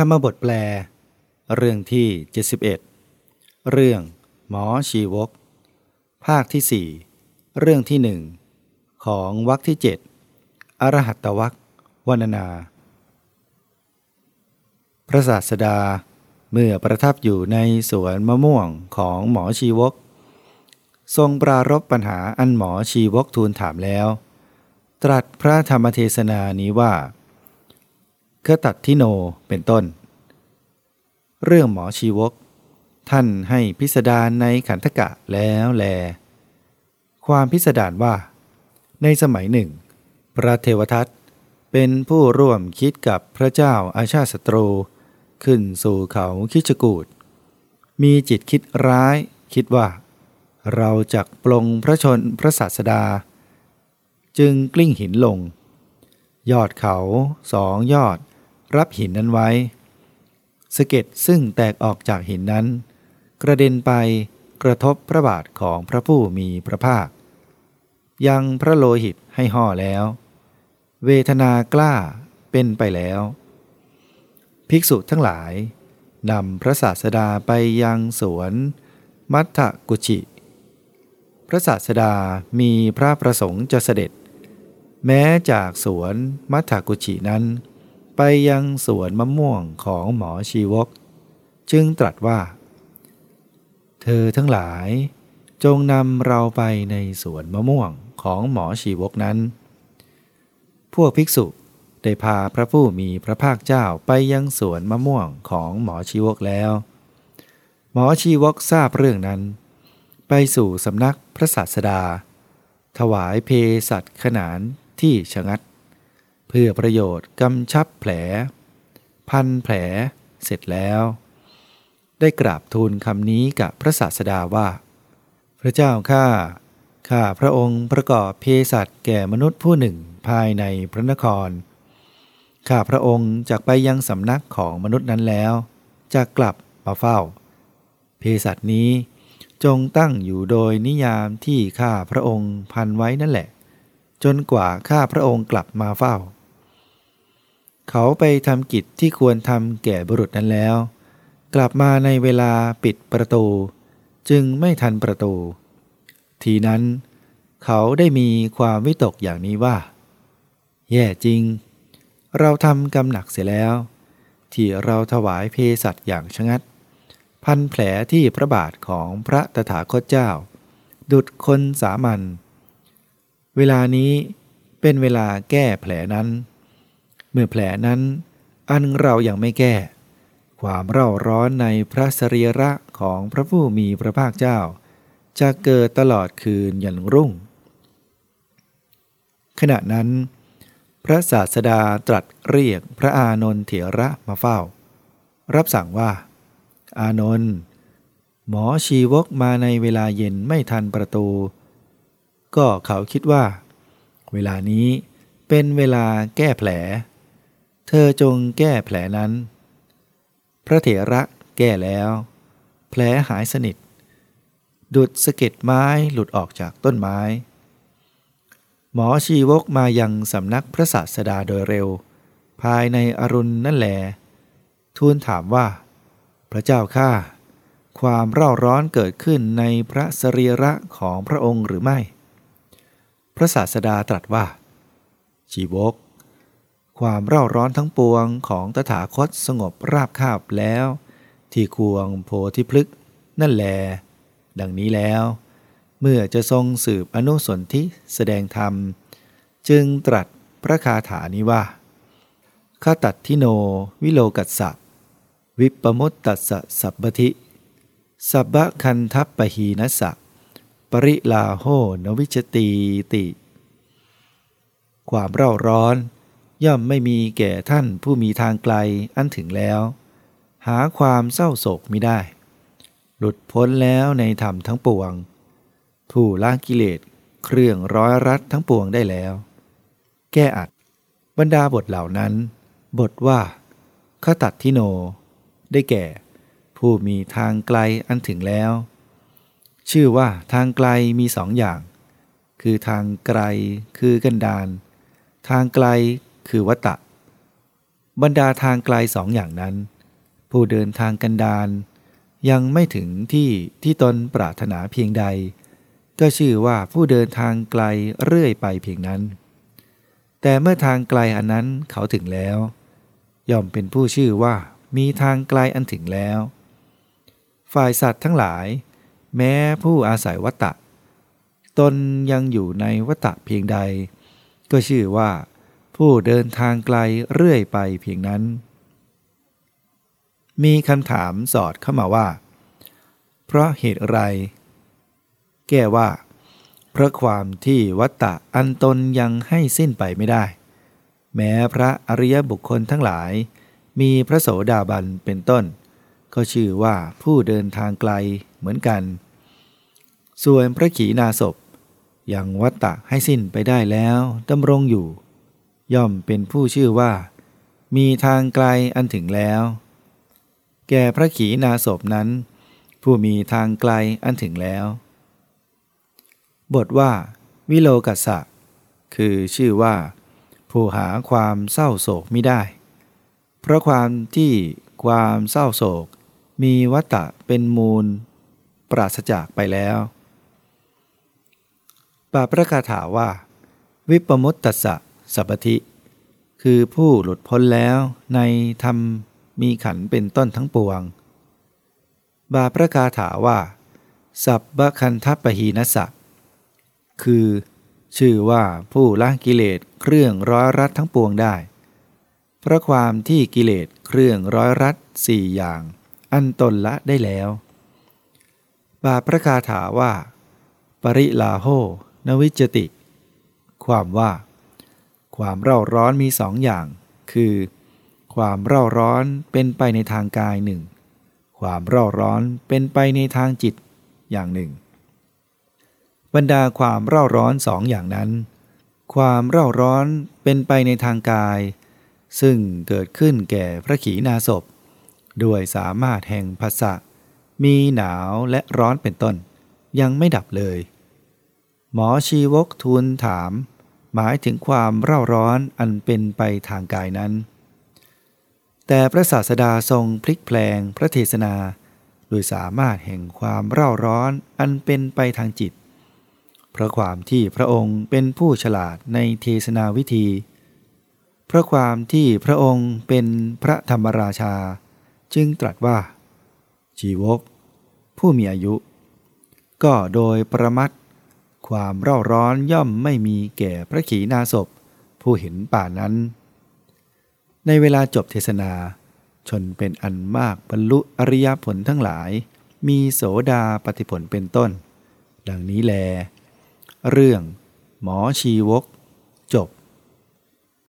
ธรรมบทแปล เรื่องที่ 71 เรื่องหมอชีวก ภาคที่สี่เรื่องที่หนึ่งของวรรคที่เจ็ดอรหัตตวรรควรรณนา พระศาสดาเมื่อประทับอยู่ในสวนมะม่วงของหมอชีวก ทรงปรารบปัญหาอันหมอชีวกทูลถามแล้ว ตรัสพระธรรมเทศนานี้ว่า คตัดทิโนเป็นต้น เรื่องหมอชีวก ท่านให้พิสดารในขันธกะแล้วแล ความพิสดารว่า ในสมัยหนึ่ง พระเทวทัตเป็นผู้ร่วมคิดกับพระเจ้าอาชาติศัตรู ขึ้นสู่เขาคิชกูดมีจิตคิดร้ายคิดว่า เราจักปลงพระชนพระศาสดา จึงกลิ้งหินลง ยอดเขาสองยอด รับหินนั้นไว้สะเก็ดซึ่งแตกออกจากหินนั้น กระเด็นไปกระทบพระบาทของพระผู้มีพระภาค ยังพระโลหิตให้ห่อแล้ว เวทนากล้าเป็นไปแล้ว ภิกษุทั้งหลายนำพระศาสดาไปยังสวนมัทธกุชิ พระศาสดามีพระประสงค์จะเสด็จ แม้จากสวนมัทธกุชินั้น ไปยังสวนมะม่วงของหมอชีวก จึงตรัสว่า เธอทั้งหลายจงนำเราไปในสวนมะม่วงของหมอชีวกนั้น พวกภิกษุได้พาพระผู้มีพระภาคเจ้าไปยังสวนมะม่วงของหมอชีวกแล้ว หมอชีวกทราบเรื่องนั้น ไปสู่สำนักพระศาสดา ถวายเพสัตขนานที่ชะงัด เพื่อประโยชน์กำชับแผล พันแผลเสร็จแล้ว ได้กราบทูลคำนี้กับพระศาสดาว่า พระเจ้าข้าข้าพระองค์ประกอบเพสัตแก่มนุษย์ผู้หนึ่งภายในพระนคร ข้าพระองค์จากไปยังสำนักของมนุษย์นั้นแล้วจะกลับมาเฝ้า เพสัตนี้จงตั้งอยู่โดยนิยามที่ข้าพระองค์พันไว้นั่นแหละ จนกว่าข้าพระองค์กลับมาเฝ้า เขาไปทำกิจที่ควรทำแก่บุรุษนั้นแล้ว กลับมาในเวลาปิดประตู จึงไม่ทันประตู ทีนั้น เขาได้มีความวิตกอย่างนี้ว่า แย่จริง เราทำกรรมหนักเสียแล้ว ที่เราถวายเพสัตอย่างชะงัด พันแผลที่พระบาทของพระตถาคตเจ้า ดุดคนสามัญเวลานี้เป็นเวลาแก้แผลนั้น มื่อแผลนั้น อันเรายัางไม่แก้ ความเร่าร้อนในพระสรีระของพระผู้มีพระภาคเจ้า จะเกิดตลอดคืนยันรุ่ง ขณะนั้น พระศาสดาตรัสเรียกพระอานนท์เถระมาเฝ้า รับสั่งว่า อานนท์หมอชีวกมาในเวลาเย็นไม่ทันประตู ก็เขาคิดว่า เวลานี้เป็นเวลาแก้แผล เธอจงแก้แผลนั้น พระเถระแก้แล้ว แผลหายสนิท ดุดสะเก็ดไม้หลุดออกจากต้นไม้ หมอชีวกมายังสำนักพระศาสดาโดยเร็ว ภายในอรุณนั่นแหลทูลถามว่า พระเจ้าข้าความเร่าร้อนเกิดขึ้นในพระสรีระของพระองค์หรือไม่ พระศาสดาตรัสว่า ชีวก ความเร่าร้อนทั้งปวงของตถาคตสงบราบคาบแล้ว ที่ควงโพธิพฤกนั่นแล ดังนี้แล้ว เมื่อจะทรงสืบอนุสนธิแสดงธรรม จึงตรัสพระคาถานี้ว่าข้าตัดทิโนวิโลกัสสะวิปมุตตัสสะสัพพทิสัพพคันทัพปหีนัสสะปริลาโหนวิชตีติ ความเร่าร้อน ย่อมไม่มีแก่ท่านผู้มีทางไกลอันถึงแล้ว หาความเศร้าโศกไมิได้ หลุดพ้นแล้วในธรรมทั้งปวง ผู้ละกิเลสเครื่องร้อยรัดทั้งปวงได้แล้ว แก้อัด บรรดาบทเหล่านั้น บทว่าขตัดทิโน ได้แก่ ผู้มีทางไกลอันถึงแล้ว ชื่อว่าทางไกลมีสองอย่าง คือทางไกลคือกันดานทางไกล คือวัตตะ บรรดาทางไกลสองอย่างนั้น ผู้เดินทางกันดารยังไม่ถึงที่ที่ตนปรารถนาเพียงใด ก็ชื่อว่าผู้เดินทางไกลเรื่อยไปเพียงนั้น แต่เมื่อทางไกลอันนั้นเขาถึงแล้ว ย่อมเป็นผู้ชื่อว่ามีทางไกลอันถึงแล้ว ฝ่ายสัตว์ทั้งหลาย แม้ผู้อาศัยวัตตะ ตนยังอยู่ในวัตตะเพียงใด ก็ชื่อว่า ผู้เดินทางไกลเรื่อยไปเพียงนั้น มีคำถามสอดเข้ามาว่า เพราะเหตุไร แก้ว่า เพราะความที่วัตตะอันตนยังให้สิ้นไปไม่ได้ แม้พระอริยบุคคลทั้งหลาย มีพระโสดาบันเป็นต้น ก็ชื่อว่าผู้เดินทางไกลเหมือนกัน ส่วนพระขีณาสพยังวัตตะให้สิ้นไปได้แล้วดำรงอยู่ ย่อมเป็นผู้ชื่อว่า มีทางไกลอันถึงแล้ว แก่พระขีณาสพนั้น ผู้มีทางไกลอันถึงแล้ว บทว่า วิโลกัสสะ คือชื่อว่า ผู้หาความเศร้าโศกไม่ได้ เพราะความที่ความเศร้าโศก มีวัตตะเป็นมูล ปราศจากไปแล้วปาประกาถาว่า วิปมุตตสะ สัพธิคือผู้หลุดพ้นแล้วในธรรมมีขันเป็นต้นทั้งปวง บาประกาถาว่า สัพบคันทัปหีนัสสะคือ ชื่อว่าผู้ละกิเลสเครื่องร้อยรัดทั้งปวงได้ เพราะความที่กิเลสเครื่องร้อยรัดสี่อย่าง อันตนละได้แล้ว บาประกาถาว่า ปริลาโหนวิจติ ความว่า ความเร่าร้อนมีสองอย่าง คือ ความเร่าร้อนเป็นไปในทางกายหนึ่ง ความเร่าร้อนเป็นไปในทางจิตอย่างหนึ่ง บรรดาความเร่าร้อนสองอย่างนั้น ความเร่าร้อนเป็นไปในทางกาย ซึ่งเกิดขึ้นแก่พระขีณาสพด้วยสามารถแห่งภาษะมีหนาวและร้อนเป็นต้น ยังไม่ดับเลย หมอชีวกทูลถาม หมายถึงความเร่าร้อนอันเป็นไปทางกายนั้น แต่พระศาสดาทรงพลิกแปลงพระเทศนา โดยสามารถแห่งความเร่าร้อนอันเป็นไปทางจิต เพราะความที่พระองค์เป็นผู้ฉลาดในเทศนาวิธี เพราะความที่พระองค์เป็นพระธรรมราชา จึงตรัสว่า ชีวก ผู้มีอายุ ก็โดยประมัด ความเร่าร้อนย่อมไม่มีแก่พระขีณาสพ ผู้เห็นป่านั้น ในเวลาจบเทศนา ชนเป็นอันมากบรรลุอริยผลทั้งหลาย มีโสดาปฏิผลเป็นต้น ดังนี้แล เรื่อง หมอชีวก